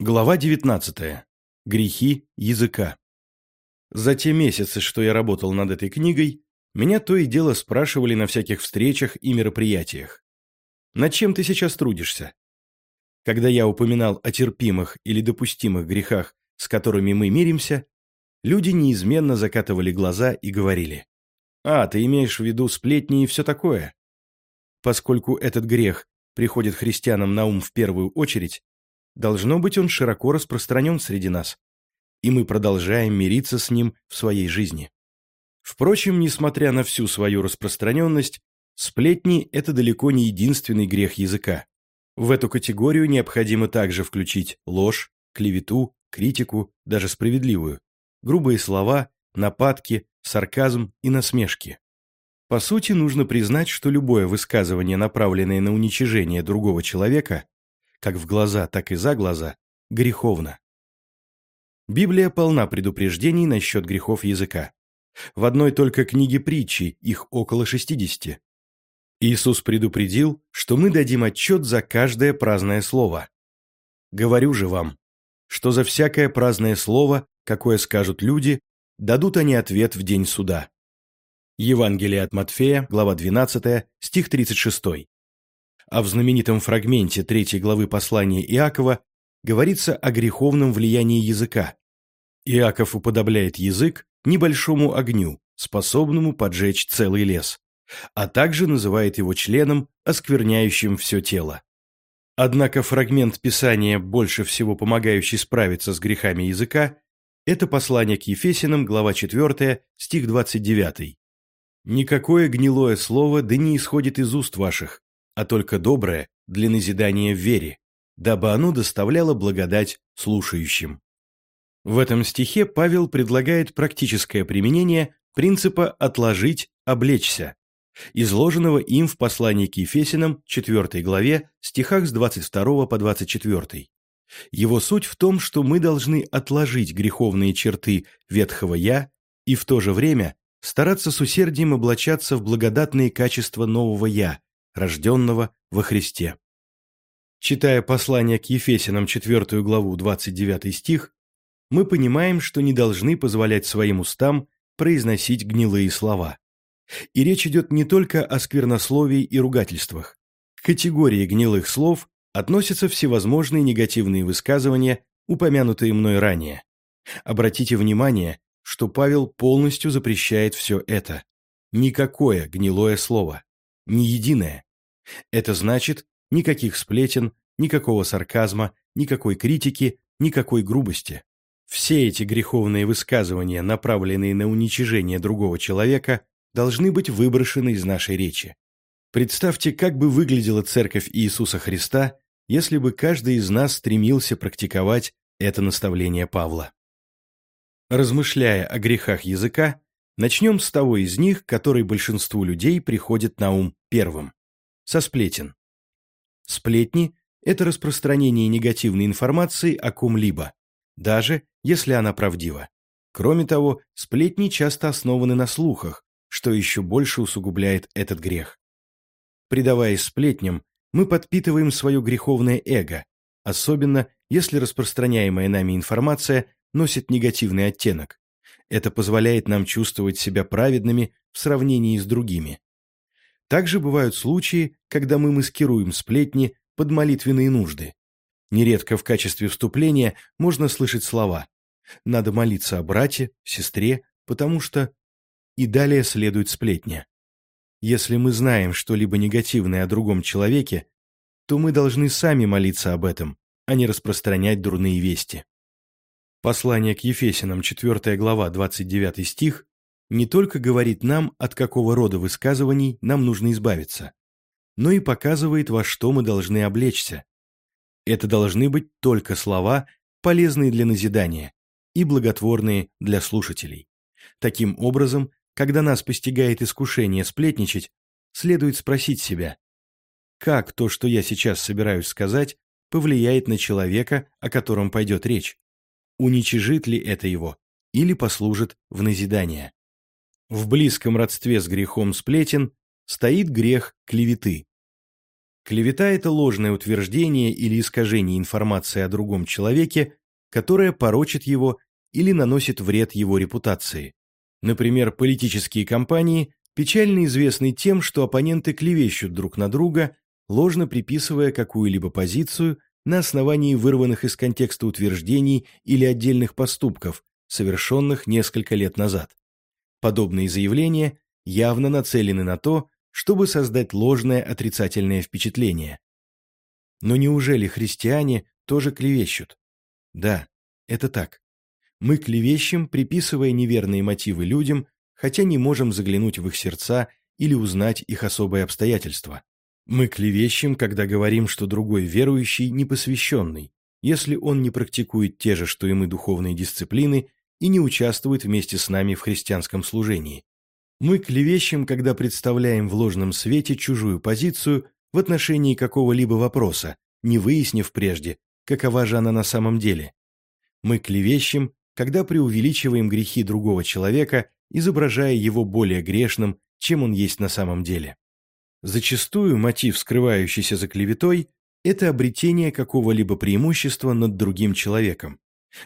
Глава 19. Грехи языка. За те месяцы, что я работал над этой книгой, меня то и дело спрашивали на всяких встречах и мероприятиях. Над чем ты сейчас трудишься? Когда я упоминал о терпимых или допустимых грехах, с которыми мы миримся, люди неизменно закатывали глаза и говорили, «А, ты имеешь в виду сплетни и все такое?» Поскольку этот грех приходит христианам на ум в первую очередь, Должно быть, он широко распространен среди нас, и мы продолжаем мириться с ним в своей жизни. Впрочем, несмотря на всю свою распространенность, сплетни – это далеко не единственный грех языка. В эту категорию необходимо также включить ложь, клевету, критику, даже справедливую, грубые слова, нападки, сарказм и насмешки. По сути, нужно признать, что любое высказывание, направленное на уничижение другого человека, как в глаза, так и за глаза, греховно. Библия полна предупреждений насчет грехов языка. В одной только книге притчи их около 60. Иисус предупредил, что мы дадим отчет за каждое праздное слово. Говорю же вам, что за всякое праздное слово, какое скажут люди, дадут они ответ в день суда. Евангелие от Матфея, глава 12, стих 36 а в знаменитом фрагменте третьей главы послания Иакова говорится о греховном влиянии языка. Иаков уподобляет язык небольшому огню, способному поджечь целый лес, а также называет его членом, оскверняющим все тело. Однако фрагмент Писания, больше всего помогающий справиться с грехами языка, это послание к Ефесиным, глава 4, стих 29. «Никакое гнилое слово да не исходит из уст ваших, а только доброе для назидания в вере, дабы оно доставляло благодать слушающим. В этом стихе Павел предлагает практическое применение принципа «отложить, облечься», изложенного им в послании к Ефесинам 4 главе, стихах с 22 по 24. Его суть в том, что мы должны отложить греховные черты ветхого «я» и в то же время стараться с усердием облачаться в благодатные качества нового «я», рожденного во Христе. Читая послание к Ефесянам 4 главу 29 стих, мы понимаем, что не должны позволять своим устам произносить гнилые слова. И речь идет не только о сквернословии и ругательствах. К категории гнилых слов относятся всевозможные негативные высказывания, упомянутые мной ранее. Обратите внимание, что Павел полностью запрещает все это. Никакое гнилое слово. Ни единое. Это значит никаких сплетен, никакого сарказма, никакой критики, никакой грубости. Все эти греховные высказывания, направленные на уничижение другого человека, должны быть выброшены из нашей речи. Представьте, как бы выглядела церковь Иисуса Христа, если бы каждый из нас стремился практиковать это наставление Павла. Размышляя о грехах языка, начнем с того из них, который большинству людей приходит на ум первым со сплетен. Сплетни – это распространение негативной информации о ком-либо, даже если она правдива. Кроме того, сплетни часто основаны на слухах, что еще больше усугубляет этот грех. Предаваясь сплетням, мы подпитываем свое греховное эго, особенно если распространяемая нами информация носит негативный оттенок. Это позволяет нам чувствовать себя праведными в сравнении с другими. Также бывают случаи, когда мы маскируем сплетни под молитвенные нужды. Нередко в качестве вступления можно слышать слова «надо молиться о брате, сестре, потому что…» И далее следует сплетня. Если мы знаем что-либо негативное о другом человеке, то мы должны сами молиться об этом, а не распространять дурные вести. Послание к Ефесянам, 4 глава, 29 стих, не только говорит нам, от какого рода высказываний нам нужно избавиться, но и показывает, во что мы должны облечься. Это должны быть только слова, полезные для назидания и благотворные для слушателей. Таким образом, когда нас постигает искушение сплетничать, следует спросить себя, как то, что я сейчас собираюсь сказать, повлияет на человека, о котором пойдет речь? Уничижит ли это его или послужит в назидание? В близком родстве с грехом сплетен стоит грех клеветы. Клевета – это ложное утверждение или искажение информации о другом человеке, которое порочит его или наносит вред его репутации. Например, политические кампании печально известны тем, что оппоненты клевещут друг на друга, ложно приписывая какую-либо позицию на основании вырванных из контекста утверждений или отдельных поступков, совершенных несколько лет назад. Подобные заявления явно нацелены на то, чтобы создать ложное отрицательное впечатление. Но неужели христиане тоже клевещут? Да, это так. Мы клевещем, приписывая неверные мотивы людям, хотя не можем заглянуть в их сердца или узнать их особые обстоятельства. Мы клевещем, когда говорим, что другой верующий непосвященный, если он не практикует те же, что и мы, духовные дисциплины и не участвует вместе с нами в христианском служении. Мы клевещем, когда представляем в ложном свете чужую позицию в отношении какого-либо вопроса, не выяснив прежде, какова же она на самом деле. Мы клевещем, когда преувеличиваем грехи другого человека, изображая его более грешным, чем он есть на самом деле. Зачастую мотив, скрывающийся за клеветой, это обретение какого-либо преимущества над другим человеком.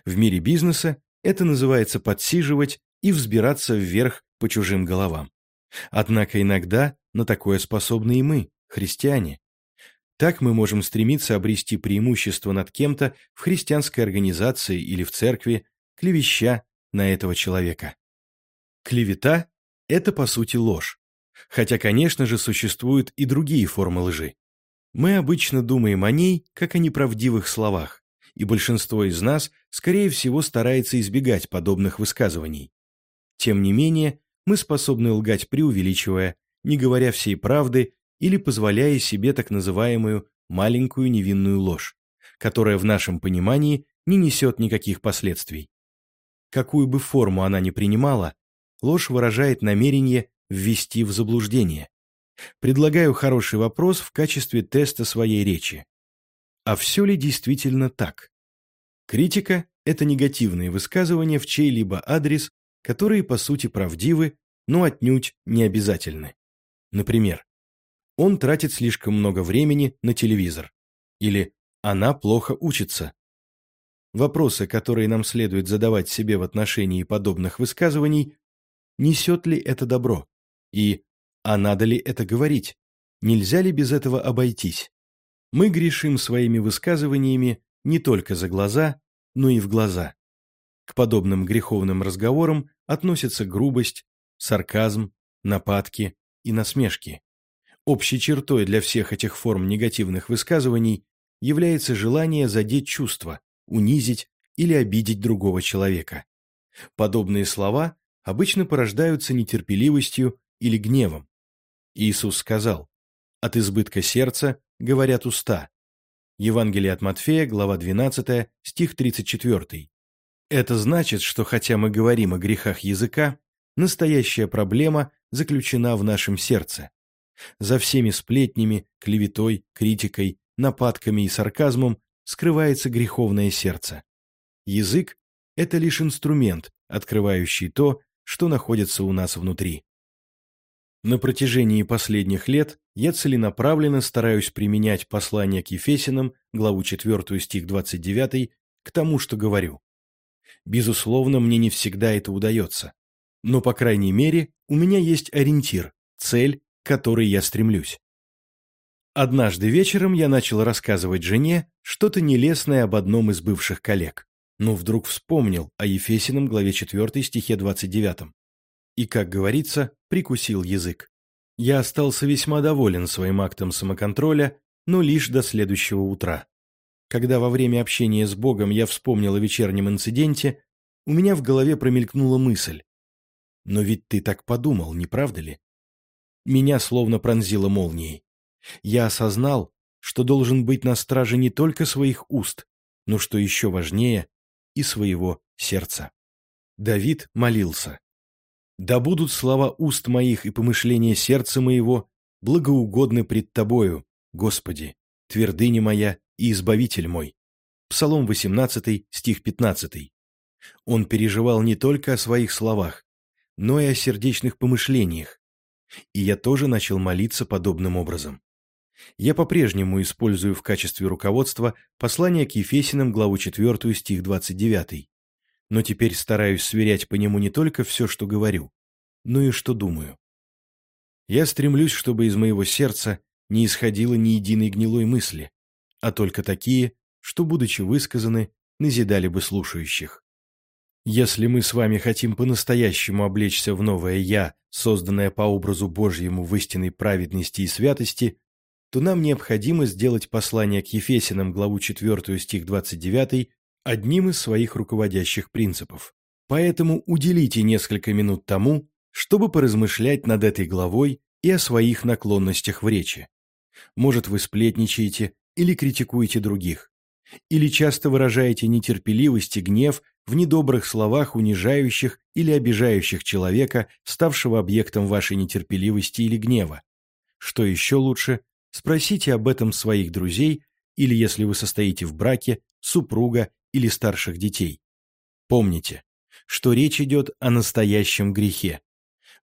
В мире бизнеса это называется подсиживать и взбираться вверх по чужим головам. Однако иногда на такое способны и мы, христиане. Так мы можем стремиться обрести преимущество над кем-то в христианской организации или в церкви, клевеща на этого человека. Клевета – это, по сути, ложь. Хотя, конечно же, существуют и другие формы лжи. Мы обычно думаем о ней, как о неправдивых словах, и большинство из нас, скорее всего, старается избегать подобных высказываний. Тем не менее, мы способны лгать преувеличивая, не говоря всей правды или позволяя себе так называемую маленькую невинную ложь, которая в нашем понимании не несет никаких последствий. Какую бы форму она ни принимала, ложь выражает намерение ввести в заблуждение. Предлагаю хороший вопрос в качестве теста своей речи. А все ли действительно так? Критика – это негативные высказывания в чей-либо адрес которые по сути правдивы, но отнюдь не обязательны. Например, он тратит слишком много времени на телевизор. Или она плохо учится. Вопросы, которые нам следует задавать себе в отношении подобных высказываний, несет ли это добро? И а надо ли это говорить? Нельзя ли без этого обойтись? Мы грешим своими высказываниями не только за глаза, но и в глаза. К подобным греховным разговорам относятся грубость, сарказм, нападки и насмешки. Общей чертой для всех этих форм негативных высказываний является желание задеть чувства, унизить или обидеть другого человека. Подобные слова обычно порождаются нетерпеливостью или гневом. Иисус сказал, «От избытка сердца говорят уста». Евангелие от Матфея, глава 12, стих 34. Это значит, что хотя мы говорим о грехах языка, настоящая проблема заключена в нашем сердце. За всеми сплетнями, клеветой, критикой, нападками и сарказмом скрывается греховное сердце. Язык – это лишь инструмент, открывающий то, что находится у нас внутри. На протяжении последних лет я целенаправленно стараюсь применять послание к Ефесинам, главу 4 стих 29, к тому, что говорю. Безусловно, мне не всегда это удается. Но, по крайней мере, у меня есть ориентир, цель, к которой я стремлюсь. Однажды вечером я начал рассказывать жене что-то нелестное об одном из бывших коллег, но вдруг вспомнил о Ефесином главе 4 стихе 29. И, как говорится, прикусил язык. Я остался весьма доволен своим актом самоконтроля, но лишь до следующего утра. Когда во время общения с Богом я вспомнил о вечернем инциденте, у меня в голове промелькнула мысль. Но ведь ты так подумал, не правда ли? Меня словно пронзило молнией. Я осознал, что должен быть на страже не только своих уст, но, что еще важнее, и своего сердца. Давид молился. «Да будут слова уст моих и помышления сердца моего благоугодны пред Тобою, Господи, твердыня моя и Избавитель мой». Псалом 18, стих 15. Он переживал не только о своих словах, но и о сердечных помышлениях. И я тоже начал молиться подобным образом. Я по-прежнему использую в качестве руководства послание к Ефесиным, главу 4, стих 29. Но теперь стараюсь сверять по нему не только все, что говорю, но и что думаю. Я стремлюсь, чтобы из моего сердца не исходило ни единой гнилой мысли, а только такие, что, будучи высказаны, назидали бы слушающих. Если мы с вами хотим по-настоящему облечься в новое «Я», созданное по образу Божьему в истинной праведности и святости, то нам необходимо сделать послание к Ефесянам, главу 4, стих 29, одним из своих руководящих принципов. Поэтому уделите несколько минут тому, чтобы поразмышлять над этой главой и о своих наклонностях в речи. Может, вы сплетничаете или критикуете других, или часто выражаете нетерпеливость и гнев в недобрых словах, унижающих или обижающих человека, ставшего объектом вашей нетерпеливости или гнева. Что еще лучше, спросите об этом своих друзей или, если вы состоите в браке, супруга или старших детей. Помните, что речь идет о настоящем грехе.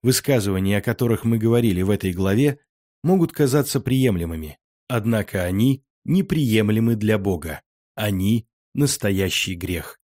Высказывания, о которых мы говорили в этой главе, могут казаться приемлемыми, однако они неприемлемы для Бога. Они – настоящий грех.